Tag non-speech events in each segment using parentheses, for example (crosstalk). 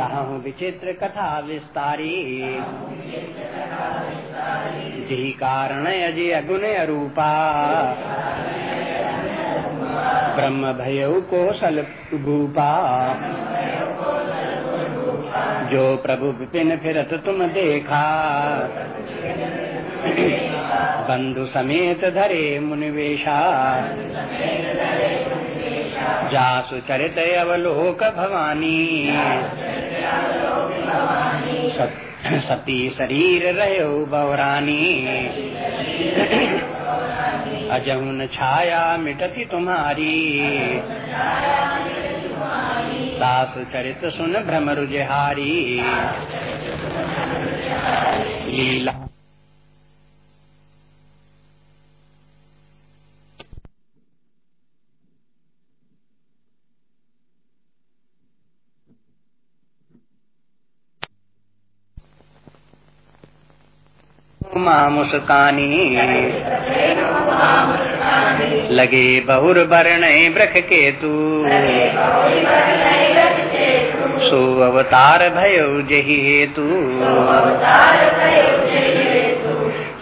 कहूँ विचित्र कथा विस्तारी। जी कारण अजय अगुण अरूपा। ब्रह्म भय कौशल भूपा। जो प्रभु विपिन फिरत तुम देखा। बंधु समेत धरे मुनिवेशा। जासु चरित अवलोक भवानी। सती शरीर रहो बवरानी अजहुन छाया मिटती तुम्हारी। दास चरित सुन भ्रम रुजहारी। लीला मुस्कानी लगे बहुर बरण ब्रख के तू सो अवतार भयो जही हेतु।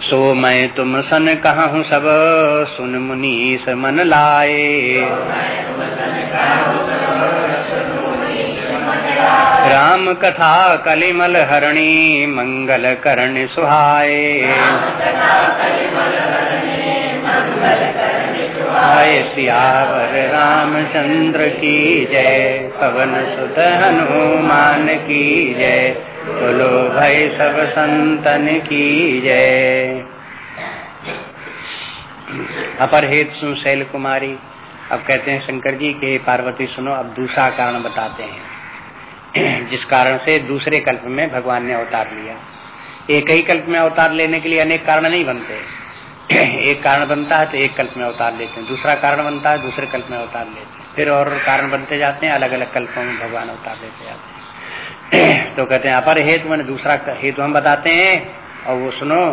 सो मैं तुम सन कहा सब, सुन मुनीस मन लाए। राम कथा कलिमल हरणी मंगल करण सुहाए। हाय सियावर रामचंद्र की जय, पवन सुत हनुमान की जय, बोलो भाई सब संतन की जय। अपर हेत सुन शैल कुमारी, अब कहते हैं शंकर जी के पार्वती सुनो, अब दूसरा कारण बताते हैं। (clears throat) जिस कारण से दूसरे कल्प में भगवान ने अवतार लिया। एक ही कल्प में अवतार लेने के लिए अनेक कारण नहीं बनते। (clears throat) एक कारण बनता है तो एक कल्प में अवतार लेते हैं। दूसरा कारण बनता है, दूसरे कल्प में अवतार लेते हैं। फिर और कारण बनते जाते हैं अलग अलग कल्पों में भगवान अवतार लेते जाते हैं। (clears throat) तो कहते हैं, अपर हेतु मैंने दूसरा हेतु हम बताते हैं, और वो सुनो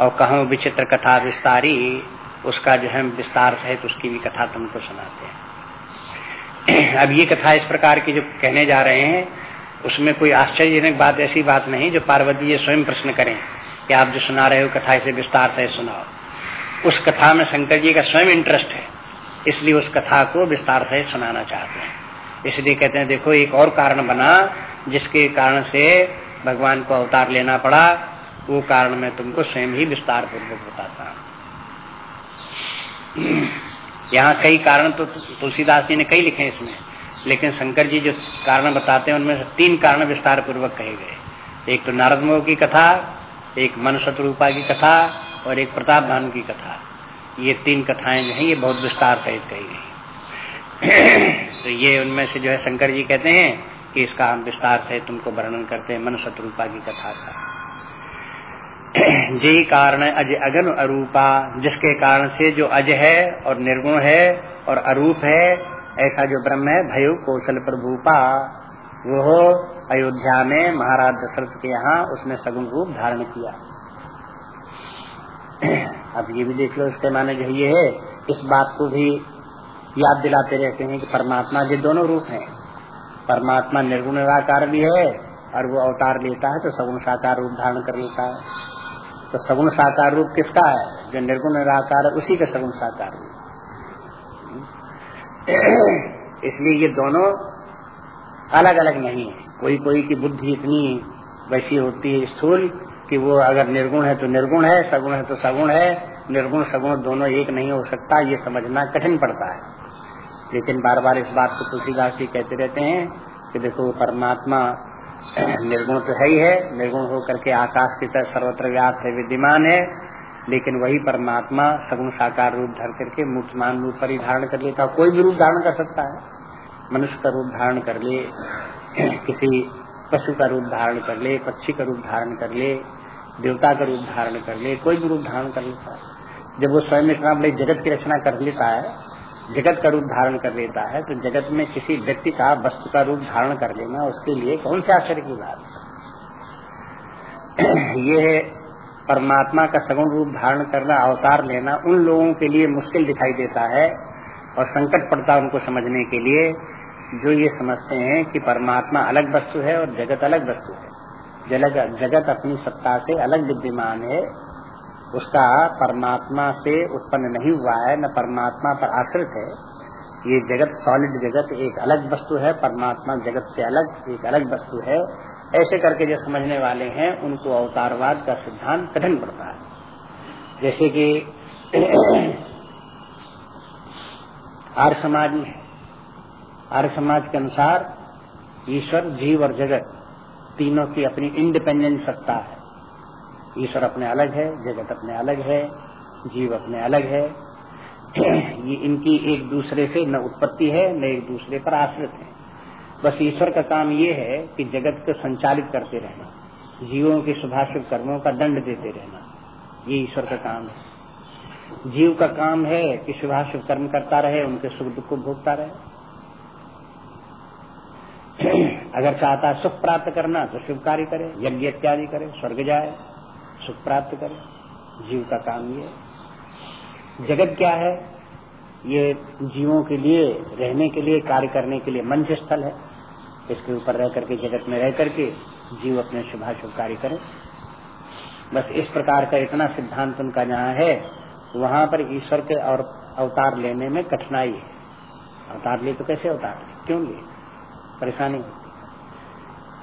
और कहो विचित्र कथा विस्तारी, उसका जो है विस्तार सहित उसकी भी कथा तुमको सुनाते हैं। (clears throat) अब ये कथा इस प्रकार की जो कहने जा रहे हैं, उसमें कोई आश्चर्यजनक बात, ऐसी बात नहीं जो पार्वती जी स्वयं प्रश्न करें कि आप जो सुना रहे हो कथा, इसे विस्तार से सुनाओ। उस कथा में शंकर जी का स्वयं इंटरेस्ट है, इसलिए उस कथा को विस्तार से सुनाना चाहते हैं। इसलिए कहते हैं, देखो, एक और कारण बना, जिसके कारण से भगवान को अवतार लेना पड़ा, वो कारण मैं तुमको स्वयं ही विस्तार पूर्वक बताता हूँ। (clears throat) यहाँ कई कारण तो तुलसीदास जी ने कई लिखे हैं इसमें, लेकिन शंकर जी जो कारण बताते हैं, उनमें से तीन कारण विस्तार पूर्वक कहे गए। एक तो नारद मोह की कथा, एक मन शत्रुपा की कथा, और एक प्रताप भानु की कथा। ये तीन कथाएँ जो है, ये बहुत विस्तार सहित कही गई (clears throat) तो ये उनमें से जो है, शंकर जी कहते हैं कि इसका हम विस्तार से तुमको वर्णन करते हैं मन शत्रुपा की कथा का। (clears throat) जी, कारण अज अगन अरूपा, जिसके कारण से जो अज है और निर्गुण है और अरूप है, ऐसा जो ब्रह्म है, भयु कौशल प्रभुपा। वो अयोध्या में महाराज दशरथ के यहाँ उसने सगुन रूप धारण किया। (clears throat) अब ये भी देख लो, इसके माने जो ये है, इस बात को भी याद दिलाते रहते हैं कि परमात्मा ये दोनों रूप हैं। परमात्मा निर्गुण निराकार भी है और वो अवतार लेता है तो सगुण साकार रूप धारण कर लेता है। तो सगुण साकार रूप किसका है? जो निर्गुण निराकार है, उसी का सगुण साकार रूप। इसलिए ये दोनों अलग अलग नहीं है। कोई कोई की बुद्धि इतनी वैसी होती है स्थूल कि वो अगर निर्गुण है तो निर्गुण है, सगुण है तो सगुण है। निर्गुण, सगुण दोनों एक नहीं हो सकता, ये समझना कठिन पड़ता है। लेकिन बार बार इस बात को तुलसीदास जी कहते रहते हैं कि देखो, परमात्मा निर्गुण तो है ही है। निर्गुण होकर के आकाश की तरह सर्वत्र व्यास है, विद्यमान है। लेकिन वही परमात्मा सगुण साकार रूप धर करके मूर्तमान रूप पर ही धारण कर लेता कोई भी रूप धारण कर सकता है। मनुष्य का रूप धारण कर ले, किसी पशु का रूप धारण कर ले, पक्षी का रूप धारण कर ले, देवता का रूप धारण कर ले, कोई भी रूप धारण कर लेता है। जब वो स्वयं इतना बड़े जगत की रचना कर लेता है जगत का रूप धारण कर लेता है तो जगत में किसी व्यक्ति का वस्तु का रूप धारण कर लेना उसके लिए कौन से आश्चर्य की बात (clears throat) ये परमात्मा का सगुण रूप धारण करना, अवतार लेना, उन लोगों के लिए मुश्किल दिखाई देता है और संकट पड़ता है उनको समझने के लिए, जो ये समझते हैं कि परमात्मा अलग वस्तु है और जगत अलग वस्तु है। जगत अपनी सत्ता से अलग विद्यमान है उसका परमात्मा से उत्पन्न नहीं हुआ है, न परमात्मा पर आश्रित है। ये जगत सॉलिड जगत एक अलग वस्तु है, परमात्मा जगत से अलग एक अलग वस्तु है। ऐसे करके जो समझने वाले हैं, उनको अवतारवाद का सिद्धांत कठिन पड़ता है। जैसे कि (clears throat) आर्य समाज में, आर्य समाज के अनुसार ईश्वर, जीव और जगत तीनों की अपनी इंडिपेंडेंट सत्ता है। ईश्वर अपने अलग है, जगत अपने अलग है, जीव अपने अलग है। (clears throat) ये इनकी एक दूसरे से न उत्पत्ति है, न एक दूसरे पर आश्रित है। बस ईश्वर का काम ये है कि जगत को संचालित करते रहना, जीवों के शुभाशुभ कर्मों का दंड देते रहना। ये ईश्वर का काम है। जीव का काम है कि शुभाशुभ कर्म करता रहे, उनके सुख दुख को भोगता रहे। (clears throat) अगर चाहता है सुख प्राप्त करना तो शुभ कार्य करे, यज्ञ इत्यादि करे, स्वर्ग जाए। सुख प्राप्त करे। जीव का काम ये जगत क्या है? ये जीवों के लिए, रहने के लिए, कार्य करने के लिए मंच स्थल है। इसके ऊपर रह करके, जगत में रह करके जीव अपने शुभाशुभ कार्य करे। बस इस प्रकार का इतना सिद्धांत उनका जहाँ है, वहाँ पर ईश्वर के और अवतार लेने में कठिनाई है। अवतार ले तो कैसे अवतार? ले क्यों ले परेशानी।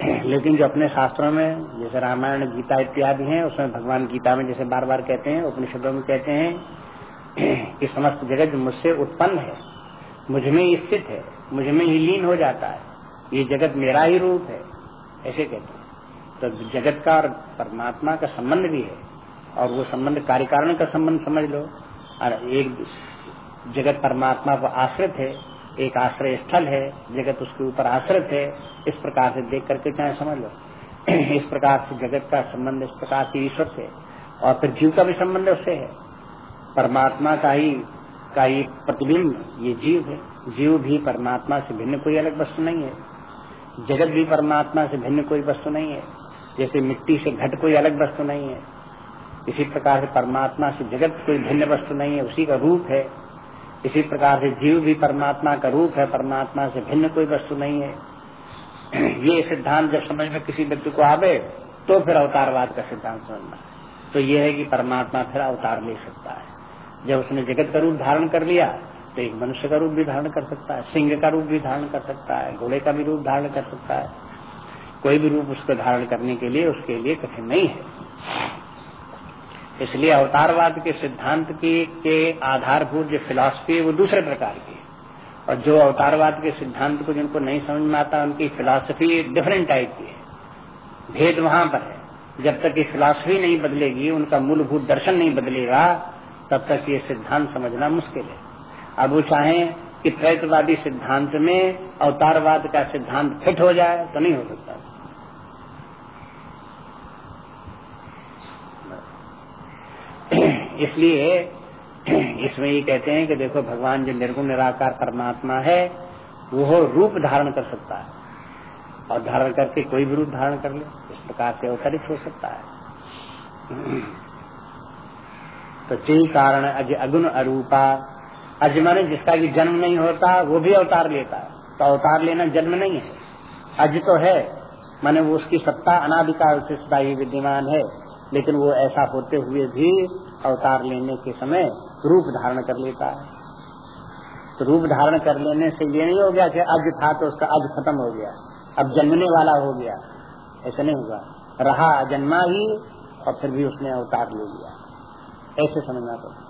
लेकिन जो अपने शास्त्रों में, जैसे रामायण, गीता इत्यादि हैं, उसमें भगवान गीता में जैसे बार बार कहते हैं, उपनिषदों में कहते हैं कि समस्त जगत मुझसे उत्पन्न है, मुझमें स्थित है, मुझमें ही लीन हो जाता है, ये जगत मेरा ही रूप है, ऐसे कहते हैं। तो जगत का और परमात्मा का संबंध भी है, और वो संबंध कार्यकारण का संबंध समझ लो। और एक जगत परमात्मा को आश्रित है एक आश्रय स्थल है, जगत उसके ऊपर आश्रित है, इस प्रकार से देख करके चाहे समझ लो। (clears throat) इस प्रकार से जगत का संबंध इस प्रकार से ईश्वर से और फिर जीव का भी संबंध उससे है। परमात्मा का ही का ही प्रतिबिंब, ये जीव है। जीव भी परमात्मा से भिन्न कोई अलग वस्तु नहीं है। जगत भी परमात्मा से भिन्न कोई वस्तु नहीं है। जैसे मिट्टी से घट कोई अलग वस्तु नहीं है। इसी प्रकार से परमात्मा से जगत कोई भिन्न वस्तु नहीं है, उसी का रूप है। इसी प्रकार से जीव भी परमात्मा का रूप है, परमात्मा से भिन्न कोई वस्तु नहीं है। (clears throat) ये सिद्धांत जब समझ में किसी व्यक्ति को आवे तो फिर अवतारवाद का सिद्धांत समझना तो ये है कि परमात्मा फिर अवतार ले सकता है। जब उसने जगत का रूप धारण कर लिया तो एक मनुष्य का रूप भी धारण कर सकता है, सिंह का रूप भी धारण कर सकता है, घोड़े का भी रूप धारण कर सकता है। कोई भी रूप उसको धारण करने के लिए, उसके लिए कठिन नहीं है। इसलिए अवतारवाद के सिद्धांत की, के आधारभूत जो फिलॉसफी है, वो दूसरे प्रकार की है। और जो अवतारवाद के सिद्धांत को जिनको नहीं समझ में आता, उनकी फिलॉसफी डिफरेंट टाइप की है। भेद वहाँ पर है। जब तक ये फिलॉसफी नहीं बदलेगी, उनका मूलभूत दर्शन नहीं बदलेगा, तब तक ये सिद्धांत समझना मुश्किल है। अब वो चाहें कि त्रैतवादी सिद्धांत में अवतारवाद का सिद्धांत फिट हो जाए तो नहीं हो सकता। इसलिए इसमें ये कहते हैं कि देखो भगवान जो निर्गुण, निराकार परमात्मा है वो रूप धारण कर सकता है। और धारण करके कोई भी रूप धारण कर ले, इस प्रकार से अवतरित हो सकता है। तो यही कारण, अज अगुण अरूपा। अज जिसका की जन्म नहीं होता, वो भी अवतार लेता है। तो अवतार लेना जन्म नहीं है। अज तो है, माने वो उसकी सत्ता अनाधिकार से सदा ही विद्यमान है, लेकिन वो ऐसा होते हुए भी अवतार लेने के समय रूप धारण कर लेता है। तो रूप धारण कर लेने से ये नहीं हो गया कि अज था तो उसका अज खत्म हो गया, अब जन्मने वाला हो गया। ऐसा नहीं हुआ। रहा जन्मा ही और फिर भी उसने अवतार ले लिया। ऐसे समझना पड़ता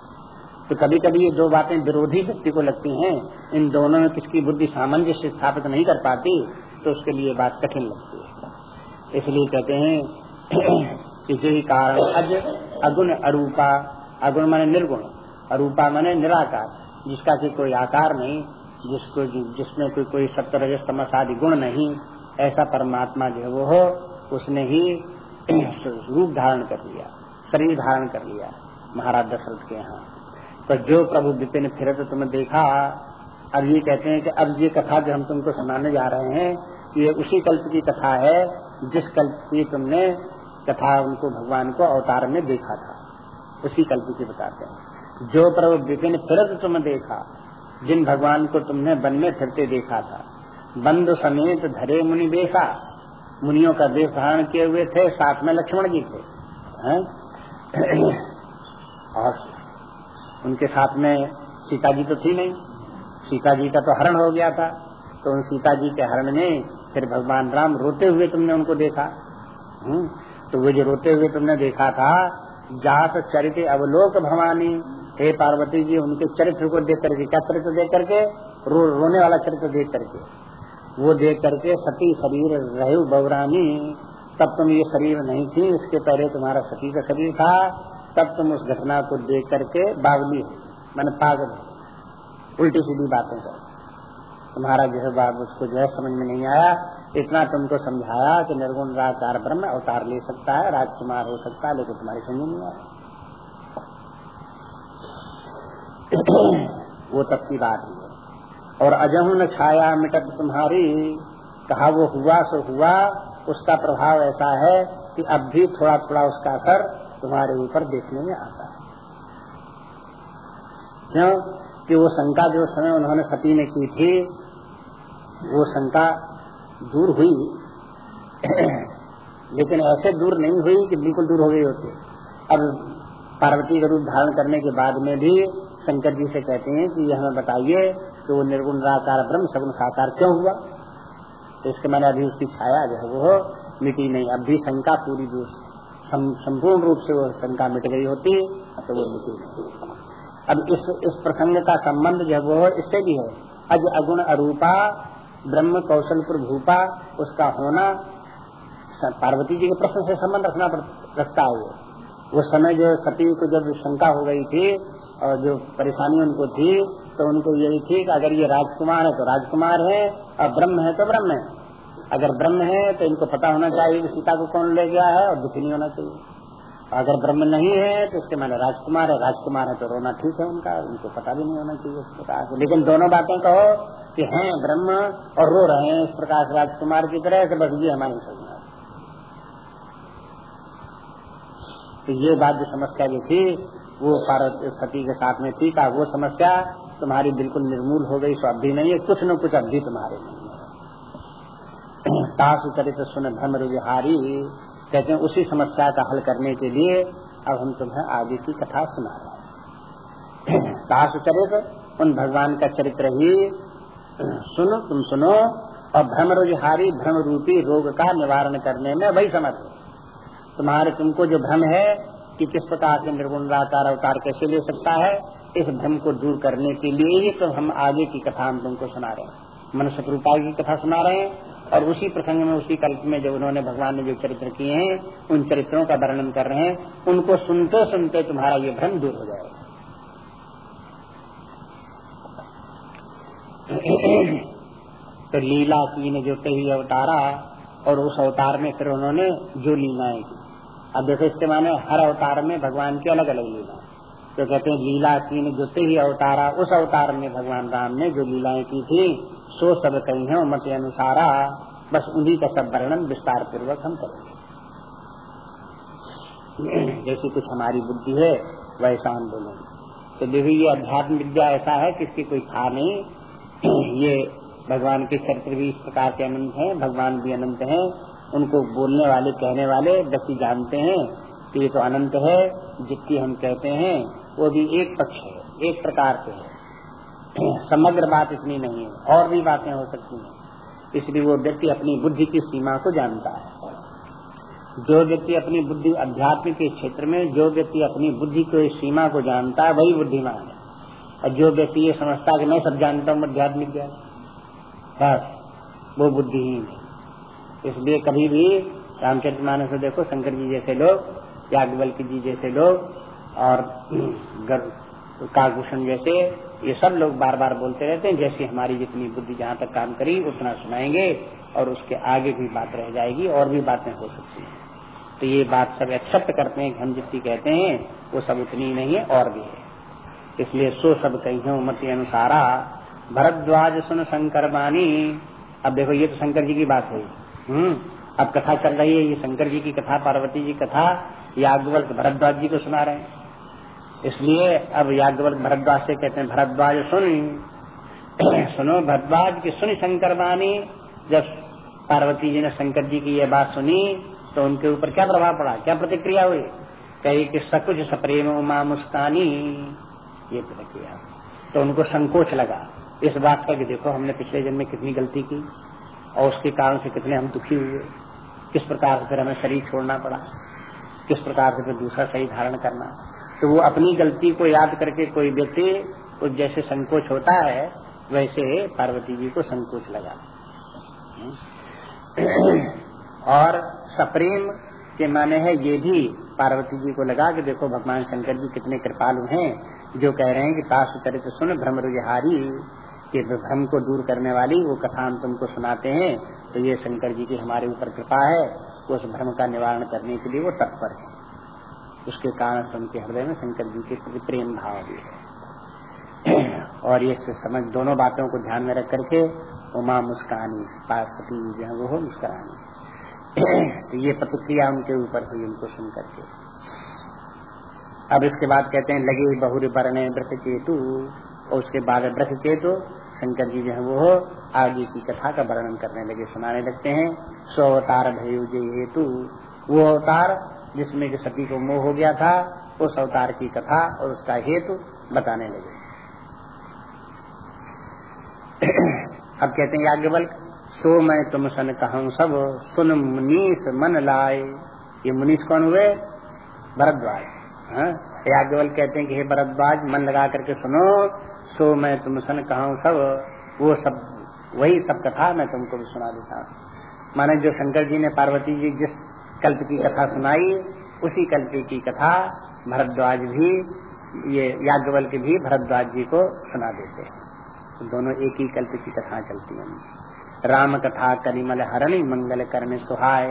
तो कभी कभी ये दो बातें विरोधी व्यक्ति को लगती हैं। इन दोनों में किसकी बुद्धि सामंजस्य स्थापित नहीं कर पाती तो उसके लिए बात कठिन लगती है। इसलिए कहते हैं, (clears throat) इसी कारण अज अगुण अरूपा, अगुण माने निर्गुण, अरूपा माने निराकार, जिसका की कोई आकार नहीं, जिसको जिसमें कोई कोई सप्तरज समस आदि गुण नहीं, ऐसा परमात्मा जो वो हो, उसने ही (clears throat) रूप धारण कर लिया, शरीर धारण कर लिया, महाराज दशरथ के यहाँ। तो जो प्रभु विपिन फिर तो तुमने देखा, अब ये कहते हैं कि अब ये कथा जो हम तुमको सुनाने जा रहे हैं, ये उसी कल्प की कथा है, जिस कल्प की तुमने तथा उनको भगवान को अवतार में देखा था। उसी कल्प की बताते हैं जो प्रभु विपिन फिरत तुम देखा, जिन भगवान को तुमने वन में फिरते देखा था। बंधु समेत धरे मुनि बेसा। मुनियों का देश धारण किए हुए थे, साथ में लक्ष्मण जी थे? (clears throat) और उनके साथ में सीता जी तो थी नहीं। सीता जी का तो हरण हो गया था। तो उन सीता जी के हरण में फिर भगवान राम रोते हुए तुमने उनको देखा। हुँ? तो वो जो रोते हुए तुमने देखा था जात चरित्र अवलोक भवानी हे पार्वती जी उनके चरित्र को देख करके क्या चरित्र देख करके? रो, रोने वाला चरित्र देख करके। वो देख करके सती शरीर रहे बौरानी तब तुम ये शरीर नहीं थी इसके पहले तुम्हारा सती का शरीर था तब तुम उस घटना को देख करके बागली हो मैंने पागल उल्टी सीधी बातें कर। तुम्हारा जो है बात उसको जो है समझ में नहीं आया। इतना तुमको समझाया कि निर्गुण राजकार ब्रह्म अवतार ले सकता है, राजकुमार हो सकता है, लेकिन तुम्हारी समझ नहीं आया (clears throat) वो तब की बात है और अजहू न छाया मिटत तुम्हारी, कहा वो हुआ सो हुआ, उसका प्रभाव ऐसा है कि अब भी थोड़ा थोड़ा उसका असर तुम्हारे ऊपर देखने में आता है। क्यों? कि वो शंका जो समय उन्होंने सती ने की थी, वो शंका दूर हुई। लेकिन ऐसे दूर नहीं हुई कि बिल्कुल दूर हो गई होती। अब पार्वती का रूप धारण करने के बाद में भी शंकर जी से कहते हैं कि हमें बताइए कि वो निर्गुण निराकार ब्रह्म सगुण साकार क्यों हुआ? तो इसके मैंने अभी उसकी छाया जो है वो मिटी नहीं। अब भी शंका पूरी संपूर्ण रूप से वो शंका मिट गई होती तो वो मिटी नहीं। अब इस इस प्रसंग का संबंध जो है वो इससे भी है। अज अगुण अरूपा ब्रह्म कौशलपुर भूपा, उसका होना पार्वती जी के प्रश्न से संबंध रखना रखता है वो। समय जो सती को जब शंका हो गई थी और जो परेशानी उनको थी तो उनको यही थी कि अगर ये राजकुमार है तो राजकुमार है, और ब्रह्म है तो ब्रह्म है। अगर ब्रह्म है तो इनको पता होना चाहिए कि सीता को कौन ले गया है और दुखी नहीं होना चाहिए। अगर ब्रह्म नहीं है तो इसके मैंने राजकुमार है राजकुमार है तो रोना ठीक है उनका, उनको पता भी नहीं होना चाहिए लेकिन दोनों बातें कहो कि हैं ब्रह्म और रो रहे हैं इस प्रकार से राजकुमार की तरह से बस ये हमारी समझना तो ये बात जो समस्या जो थी, वो सती के साथ में थी, का वो समस्या तुम्हारी बिल्कुल निर्मूल हो गई सो अभी नहीं है। कुछ न कुछ अभी तुम्हारे नहीं है। तासु चरित्र सुन भ्रम विहारी, कहते हैं, उसी समस्या का हल करने के लिए अब हम तुम्हें आगे की कथा सुना रहे हैं। (clears throat) तासु चरित्र उन भगवान का चरित्र ही सुनो, तुम सुनो। और भ्रम रोजहारी भ्रम रूपी रोग का निवारण करने में वही समर्थ तुम्हारे तुमको जो भ्रम है, कि किस प्रकार से निर्गुण अवतार कैसे ले सकता है, इस भ्रम को दूर करने के लिए ही तो हम आगे की कथा हम तुमको सुना रहे हैं। मनुष्य रूपा की कथा सुना रहे हैं, और उसी प्रसंग में, उसी कल्प में जब उन्होंने भगवान ने जो चरित्र किए हैं, उन चरित्रों का वर्णन कर रहे हैं, उनको सुनते सुनते तुम्हारा ये भ्रम दूर हो जाएगा। तो लीला की ने जो कही अवतारा और उस अवतार में फिर उन्होंने जो लीलाएँ की। अब देखो इसके माने हर अवतार में भगवान की अलग अलग लीला तो कहते हैं लीला तीन जुते ही अवतारा, उस अवतार में भगवान राम ने जो लीलाएँ की थी, सो सब कही है मत अनुसारा, बस उन्हीं का सब वर्णन विस्तार पूर्वक हम करेंगे। जैसी कुछ हमारी बुद्धि है, वैसा हम बोलेंगे। तो देखिए, ये अध्यात्म विद्या ऐसा है कि इसकी कोई था नहीं ये भगवान के चरित्र भी इस प्रकार के अनंत हैं, भगवान भी अनंत हैं। उनको बोलने वाले, कहने वाले व्यक्ति जानते हैं कि ये तो अनंत है जितनी हम कहते हैं, वो भी एक पक्ष है, एक प्रकार से है। (clears throat) समग्र बात इतनी नहीं है, और भी बातें हो सकती हैं। इसलिए वो व्यक्ति अपनी बुद्धि की सीमा को जानता है। जो व्यक्ति अपनी बुद्धि अध्यात्म के क्षेत्र में, जो व्यक्ति अपनी बुद्धि की सीमा को जानता है, वही बुद्धिमान है। और जो व्यक्ति ये समझता कि मैं सब जानता हूँ आध्यात्मिक ज्ञान। बस, वो बुद्धिहीन है। इसलिए कभी भी रामचरित मानस में देखो, शंकर जी जैसे लोग याज्ञवल्क जी जैसे लोग, और काकभूषण जैसे, ये सब लोग बार बार बोलते रहते हैं, जैसे हमारी जितनी बुद्धि जहाँ तक काम करी, उतना सुनाएँगे, और उसके आगे भी बात रह जाएगी, और भी बातें हो सकती हैं। तो ये बात सब एक्सेप्ट करते हैं, कि हम जितनी कहते हैं, वो सब उतनी नहीं है, और भी है। इसलिए सो सब कही मत अनुसारा। भरद्वाज सुन शंकर बानी। अब देखो, ये तो शंकर जी की बात हुई हम्म अब कथा चल रही है, ये शंकर जी की कथा, पार्वती जी कथा, याज्ञवल्क भरद्वाज जी को सुना रहे हैं। इसलिए अब याज्ञवल्क भरद्वाज से कहते हैं, भरद्वाज सुन। (clears throat) सुनो, भरद्वाज की सुनी शंकर बानी। जब पार्वती जी ने शंकर जी की यह बात सुनी तो उनके ऊपर क्या प्रभाव पड़ा? क्या प्रतिक्रिया हुई? कही कि सकुच सप्रेम उमा मुस्कानी ये प्रतिक्रिया तो उनको संकोच लगा। इस बात का कि देखो, हमने पिछले जन्म में कितनी गलती की और उसके कारण से कितने हम दुखी हुए। किस प्रकार से फिर हमें शरीर छोड़ना पड़ा? किस प्रकार से फिर दूसरा सही धारण करना? तो वो अपनी गलती को याद करके कोई व्यक्ति को जैसे संकोच होता है, वैसे पार्वती जी को संकोच लगा। और सप्रेम के माने है, ये भी पार्वती जी को लगा कि देखो, भगवान शंकर जी कितने कृपालु हैं। जो कह रहे हैं कि ताश चरित्र सुन, भ्रम रुजहारी कि भ्रम को दूर करने वाली, वो कथा हम तुमको सुनाते हैं तो ये शंकर जी की हमारे ऊपर कृपा है, उस भ्रम का निवारण करने के लिए वो तत्पर है। उसके कारण से उनके हृदय में शंकर जी के प्रति प्रेम भाव भी है। (clears throat) और ये समझ, दोनों बातों को ध्यान में रख करके, उमा मुस्कानी सती जो है वो मुस्करानी (clears throat) तो ये प्रतिक्रिया उनके ऊपर हुई उनको सुन करके। अब इसके बाद कहते हैं, लगे बहुर बरने व्रत केतु, और उसके बाद व्रत केतु, शंकर जी जो है वो आगे की कथा का वर्णन करने लगे, सुनाने लगते हैं सो अवतार भय हेतु वो अवतार, जिसमें कि सती को मोह हो गया था, उस अवतार की कथा और उसका हेतु बताने लगे। (clears throat) अब कहते हैं, याज्ञवल्क, सो मैं तुम सन कहूँ सब, सुन मुनीस मन लाए। ये मुनीस कौन हुए? भरद्वाज? याज्ञवल कहते हैं कि, हे भरद्वाज, मन लगा करके सुनो। सो मैं तुम सन कहा सब। वो सब, वही सब कथा मैं तुमको भी सुना देता हूँ। माने जो शंकर जी ने पार्वती जी जिस कल्प की कथा सुनाई, उसी कल्प की कथा भरद्वाज भी, ये याज्ञवल के भी भरद्वाज जी को सुना देते तो दोनों एक ही कल्प की कथा चलती हैं। राम कथा कलिमल हरणी, मंगल करने सुहाय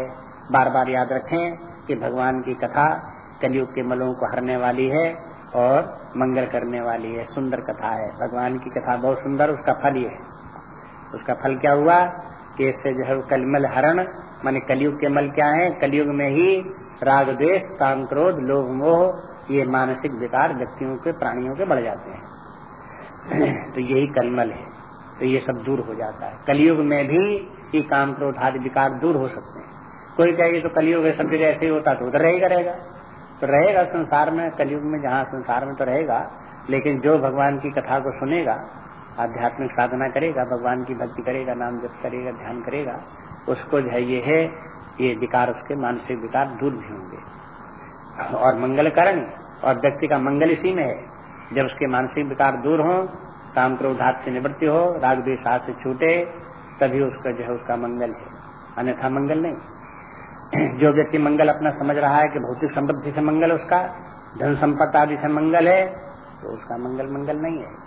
बार बार याद रखें कि भगवान की कथा कलयुग के मलों को हरने वाली है और मंगल करने वाली है। सुंदर कथा है। भगवान की कथा बहुत सुंदर, उसका फल ये है। उसका फल क्या हुआ? कि इससे जो है कलमल हरण, माने कलयुग के मल क्या है? कलयुग में ही राग, द्वेष, काम, क्रोध, लोभ, मोह, ये मानसिक विकार व्यक्तियों के, प्राणियों के बढ़ जाते हैं। (clears throat) तो यही कलमल है। तो ये सब दूर हो जाता है। कलयुग में भी ये काम, क्रोध आदि विकार दूर हो सकते हैं। कोई कहे तो कलयुग है, सब जगह ऐसे ही होता तो उधर रहेगा रहेगा तो रहेगा संसार में, कलयुग में जहाँ संसार में तो रहेगा, लेकिन जो भगवान की कथा को सुनेगा, आध्यात्मिक साधना करेगा, भगवान की भक्ति करेगा, नाम जप करेगा, ध्यान करेगा, उसको जो है ये है, ये विकार, उसके मानसिक विकार दूर भी होंगे। और मंगल करण और व्यक्ति का मंगल इसी में है। जब उसके मानसिक विकार दूर हो, काम क्रोधात से निवृत्ति हो, राग द्वेषात से छूटे, तभी उसका जो है उसका मंगल है। अन्यथा मंगल नहीं। (clears throat) जो व्यक्ति मंगल अपना समझ रहा है कि भौतिक संपत्ति से मंगल उसका, धन संपत्ति आदि से मंगल है तो उसका मंगल मंगल नहीं है।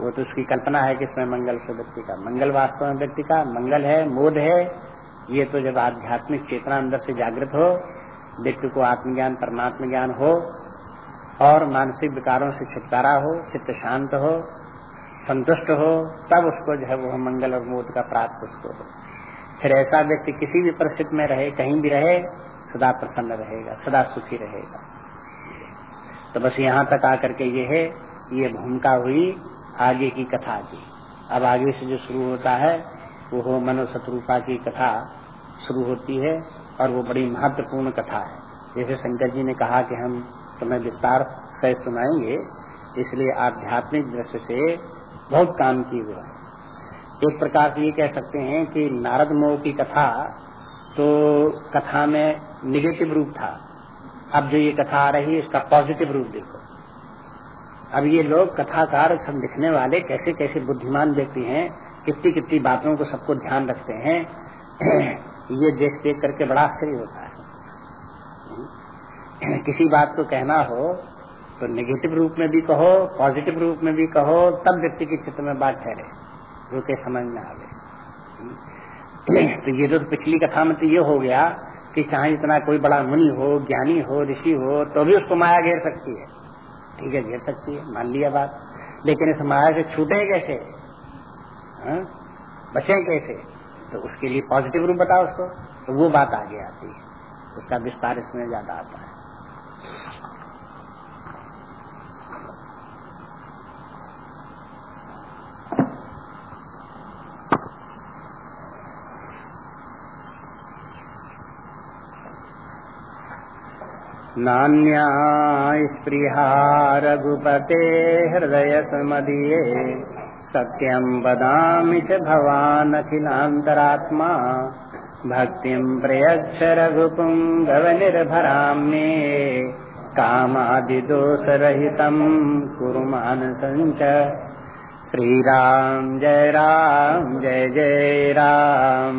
वो तो उसकी कल्पना है कि इसमें मंगल से व्यक्ति का, मंगल वास्तव में व्यक्ति का, मंगल है, मोद है। ये तो जब आध्यात्मिक चेतना अंदर से जागृत हो, व्यक्ति को आत्मज्ञान, परमात्म ज्ञान हो, और मानसिक विकारों से छुटकारा हो, चित्त शांत हो, संतुष्ट हो, तब उसको जो है वो मंगल और मोद का प्राप्त उसको हो। फिर ऐसा व्यक्ति किसी भी परिस्थिति में रहे, कहीं भी रहे, सदा प्रसन्न रहेगा, सदा सुखी रहेगा। तो बस यहाँ तक आकर के ये है, ये भूमिका हुई आगे की कथा की। अब आगे से जो शुरू होता है, वो हो मनो शत्रुपा की कथा शुरू होती है और वो बड़ी महत्वपूर्ण कथा है। जैसे शंकर जी ने कहा कि हम तुम्हें विस्तार से सुनाएँगे, इसलिए आध्यात्मिक दृष्टि से बहुत काम की हुआ है। एक प्रकार से ये कह सकते हैं कि नारद मोह की कथा तो कथा में निगेटिव रूप था। अब जो ये कथा आ रही है, इसका पॉजिटिव रूप देखो। अब ये लोग कथाकार सब लिखने वाले कैसे कैसे बुद्धिमान व्यक्ति हैं कितनी कितनी बातों को सबको ध्यान रखते हैं, (clears throat) ये देख देख करके बड़ा आश्चर्य होता है। (clears throat) किसी बात को कहना हो तो निगेटिव रूप में भी कहो पॉजिटिव रूप में भी कहो, तब व्यक्ति के चित्र में बात ठहरे। जो समझ में आ गए। तो ये जो पिछली कथा में तो ये हो गया कि चाहे इतना कोई बड़ा मुनि हो, ज्ञानी हो, ऋषि हो तो भी उसको माया घेर सकती है। ठीक है, घेर सकती है। मान लिया बात। लेकिन इस माया से छूटे कैसे? हाँ? बचे कैसे? तो उसके लिए पॉजिटिव रूप बताओ उसको। तो वो बात आगे आती है। उसका विस्तार इसमें ज़्यादा आता है। नान्या स्पृहा रघुपते हृदयसमदीये सत्यं वदामि च भवानखिलान्तरात्मा भक्तिं प्रयच्छ रघुपुङ्गवनिर्भरां मे कामादिदोषरहितं कुरु मानसञ्च श्रीराम जय राम, जय जय राम।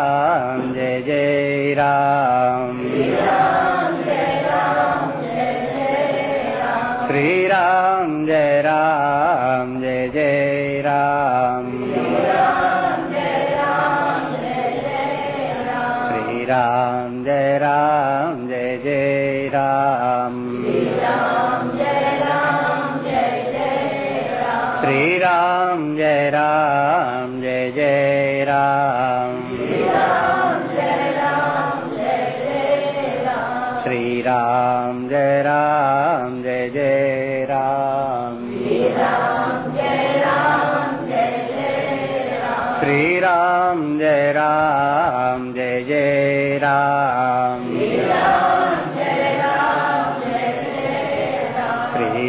राम जय जय राम।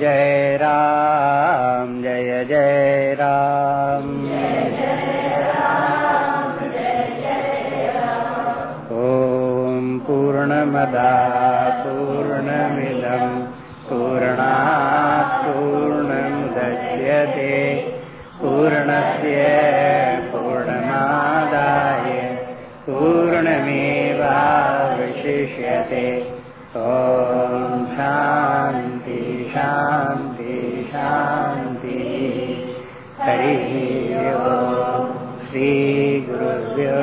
जय राम जय जय राम। ॐ पूर्णमदा पूर्णमिदम् पूर्णात् पूर्णमुदच्यते पूर्णस्य पूर्णमादाय पूर्णमेवावशिष्यते। ॐ शान्ति शान्ति हरिः श्रीगुरुभ्यो